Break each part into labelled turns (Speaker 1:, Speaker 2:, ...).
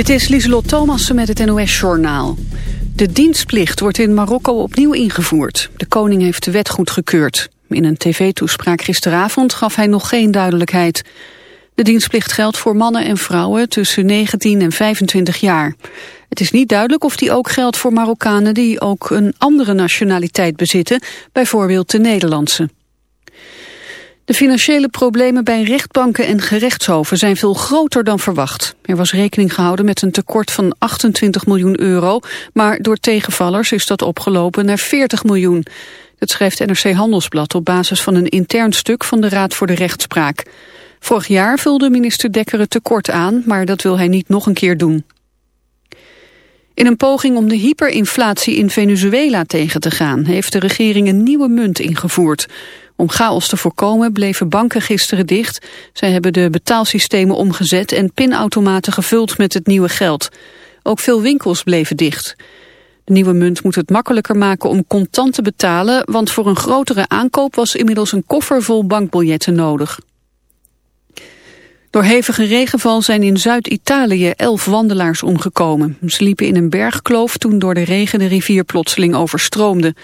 Speaker 1: Dit is Lieselot Thomassen met het NOS-journaal. De dienstplicht wordt in Marokko opnieuw ingevoerd. De koning heeft de wet goedgekeurd. In een tv-toespraak gisteravond gaf hij nog geen duidelijkheid. De dienstplicht geldt voor mannen en vrouwen tussen 19 en 25 jaar. Het is niet duidelijk of die ook geldt voor Marokkanen die ook een andere nationaliteit bezitten, bijvoorbeeld de Nederlandse. De financiële problemen bij rechtbanken en gerechtshoven zijn veel groter dan verwacht. Er was rekening gehouden met een tekort van 28 miljoen euro, maar door tegenvallers is dat opgelopen naar 40 miljoen. Dat schrijft NRC Handelsblad op basis van een intern stuk van de Raad voor de Rechtspraak. Vorig jaar vulde minister Dekker het tekort aan, maar dat wil hij niet nog een keer doen. In een poging om de hyperinflatie in Venezuela tegen te gaan... heeft de regering een nieuwe munt ingevoerd. Om chaos te voorkomen bleven banken gisteren dicht. Zij hebben de betaalsystemen omgezet en pinautomaten gevuld met het nieuwe geld. Ook veel winkels bleven dicht. De nieuwe munt moet het makkelijker maken om contant te betalen... want voor een grotere aankoop was inmiddels een koffer vol bankbiljetten nodig. Door hevige regenval zijn in Zuid-Italië elf wandelaars omgekomen. Ze liepen in een bergkloof toen door de regen de rivier plotseling overstroomde.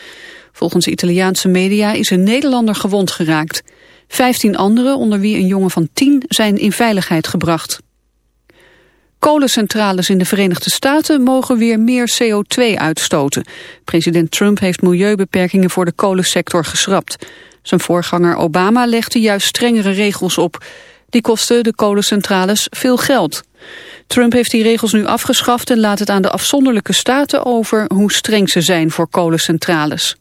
Speaker 1: Volgens Italiaanse media is een Nederlander gewond geraakt. Vijftien anderen, onder wie een jongen van tien, zijn in veiligheid gebracht. Kolencentrales in de Verenigde Staten mogen weer meer CO2 uitstoten. President Trump heeft milieubeperkingen voor de kolensector geschrapt. Zijn voorganger Obama legde juist strengere regels op. Die kosten de kolencentrales veel geld. Trump heeft die regels nu afgeschaft en laat het aan de afzonderlijke staten over hoe streng ze zijn voor kolencentrales.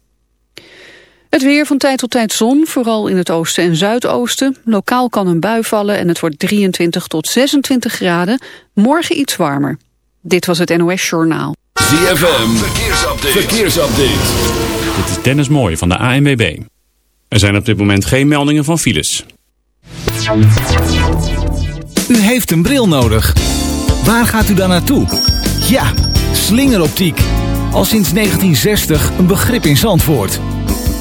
Speaker 1: Het weer van tijd tot tijd zon, vooral in het oosten en zuidoosten. Lokaal kan een bui vallen en het wordt 23 tot 26 graden. Morgen iets warmer. Dit was het NOS Journaal.
Speaker 2: ZFM, verkeersupdate. verkeersupdate.
Speaker 3: Dit is Dennis Mooij van de ANWB. Er zijn op dit moment geen meldingen van files.
Speaker 4: U heeft een bril nodig. Waar gaat u dan naartoe? Ja, slingeroptiek. Al sinds 1960 een begrip in Zandvoort.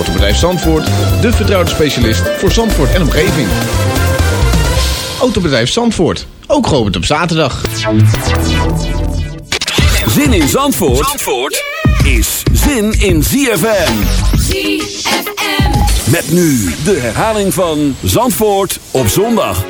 Speaker 5: Autobedrijf Zandvoort, de vertrouwde specialist voor Zandvoort en omgeving. Autobedrijf Zandvoort, ook geopend op zaterdag.
Speaker 2: Zin in Zandvoort, Zandvoort is zin in ZFM.
Speaker 6: ZFM.
Speaker 2: Met nu de herhaling van Zandvoort op zondag.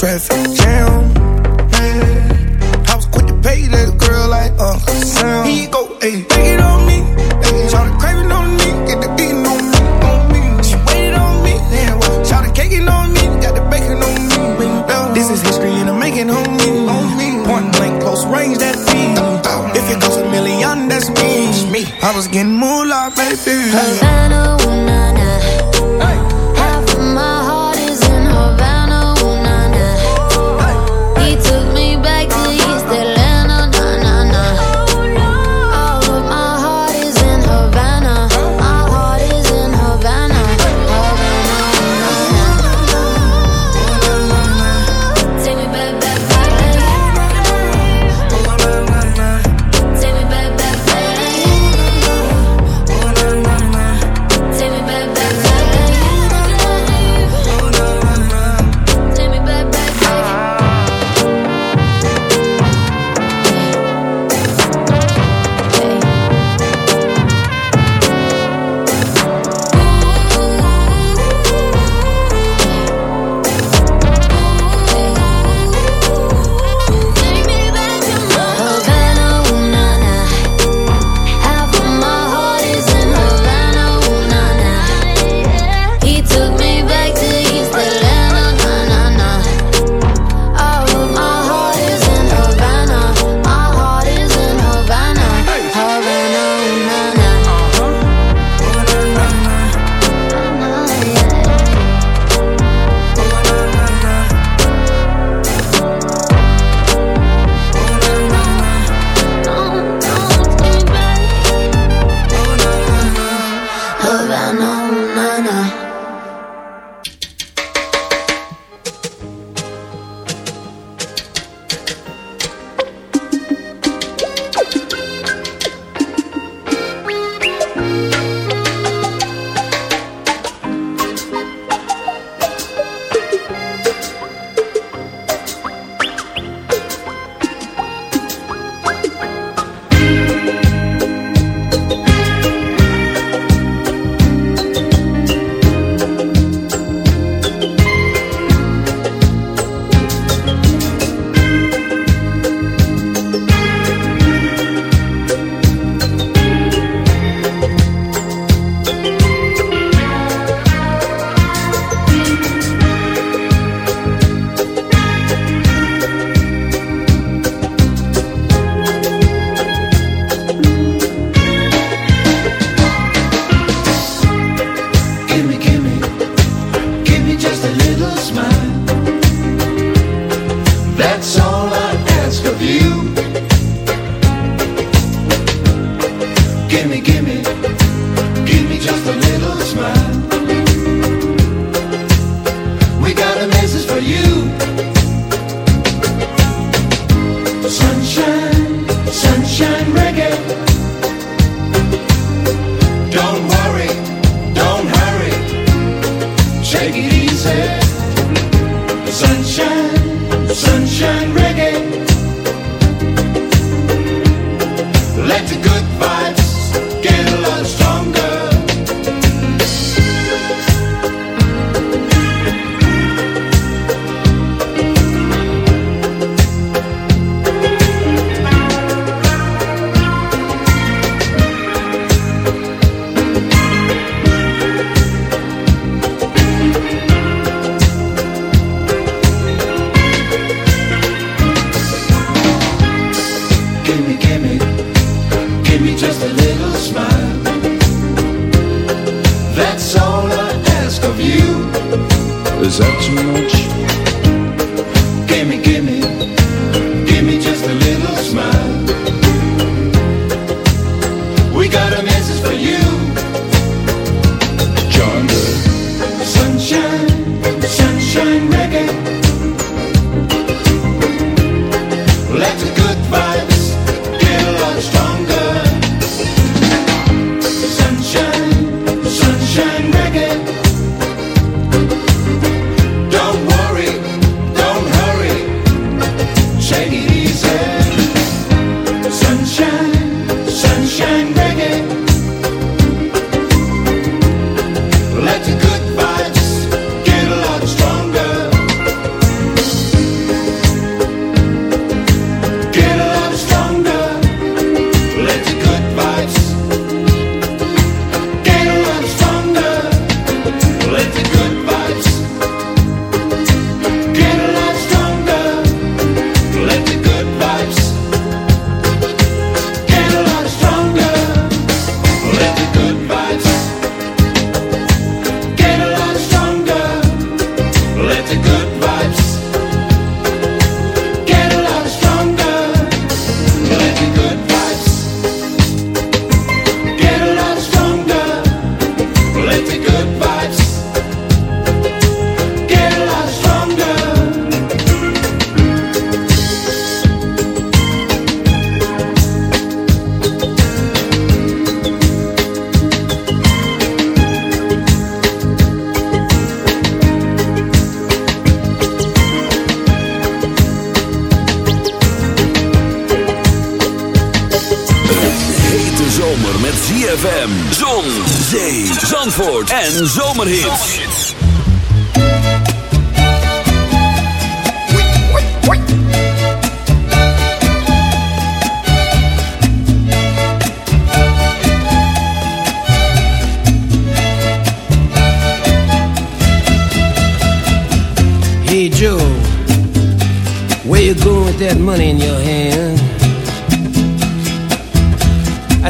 Speaker 7: Traffic jam.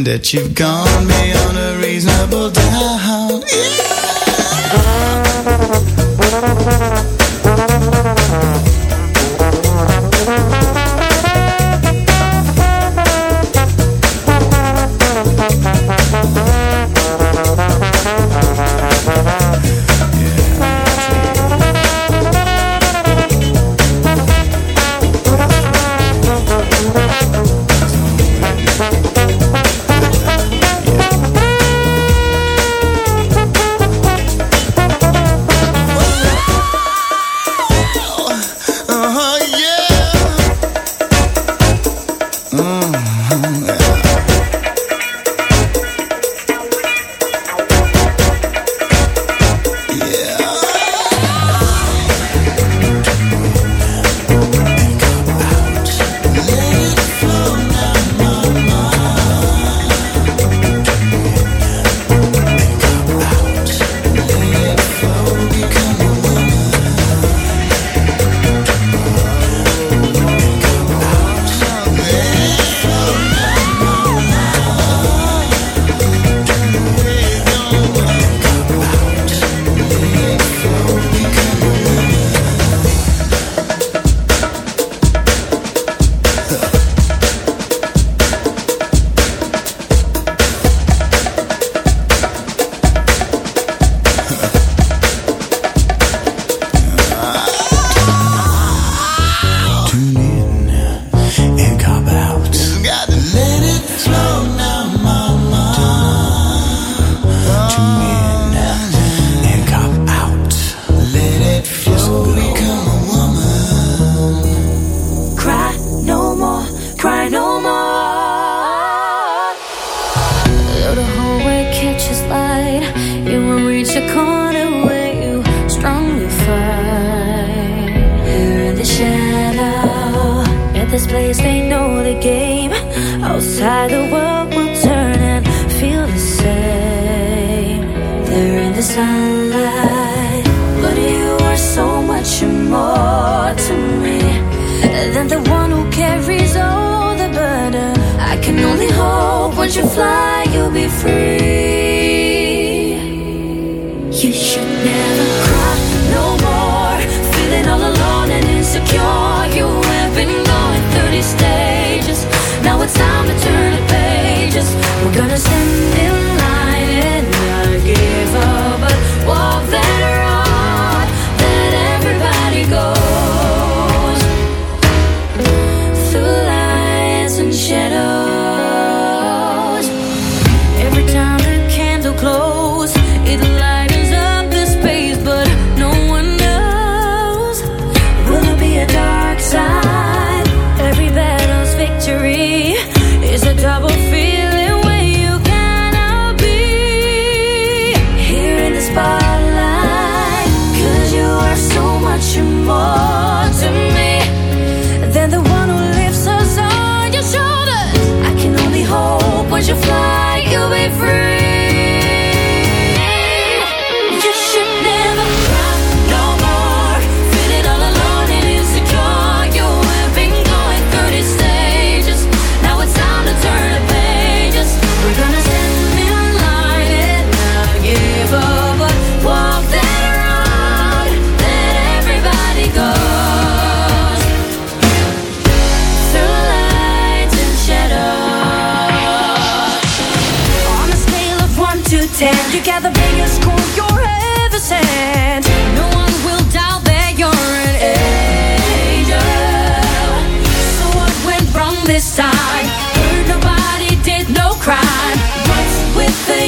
Speaker 8: that you've gone
Speaker 9: You should never cry no more. Feeling all alone and insecure. You have been going 30 stages. Now it's time to turn the pages. We're gonna send it.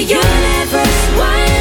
Speaker 9: universe.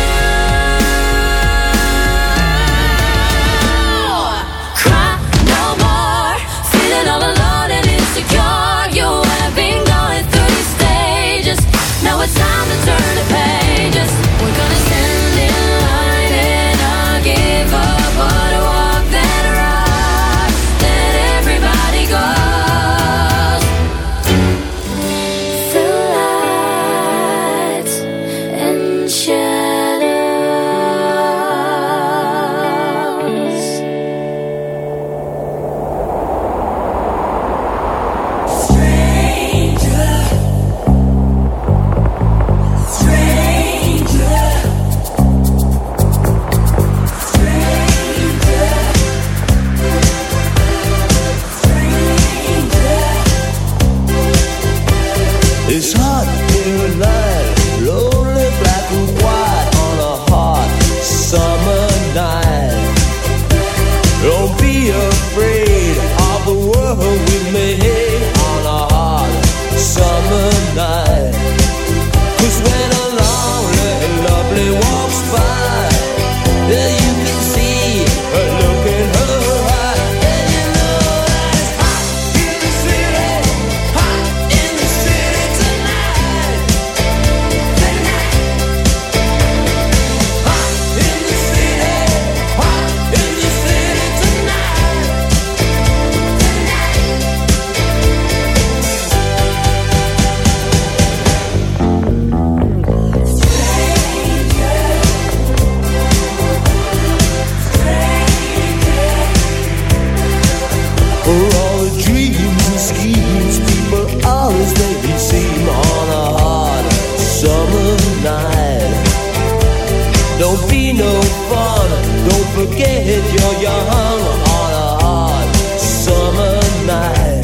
Speaker 9: be no fun. Don't forget you're young on a hot summer night.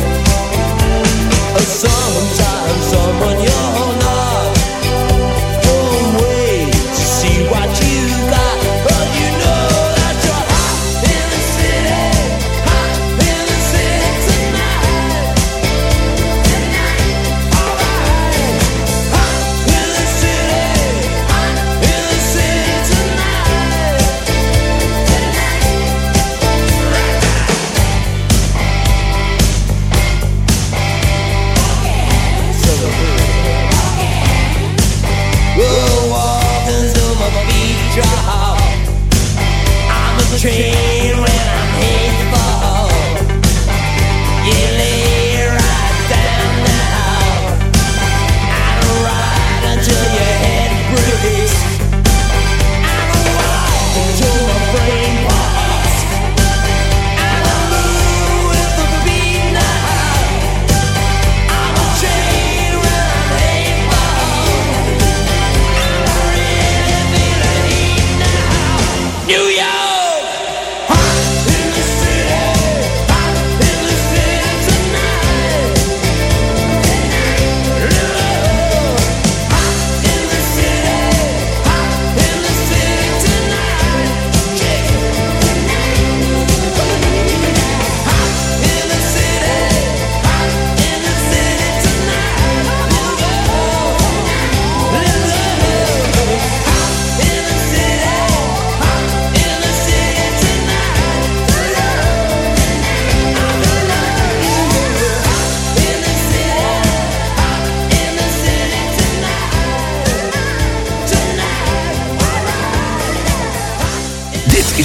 Speaker 9: Sometimes
Speaker 2: someone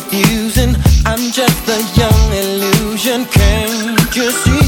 Speaker 10: confusing. I'm just a young illusion. Can't you see?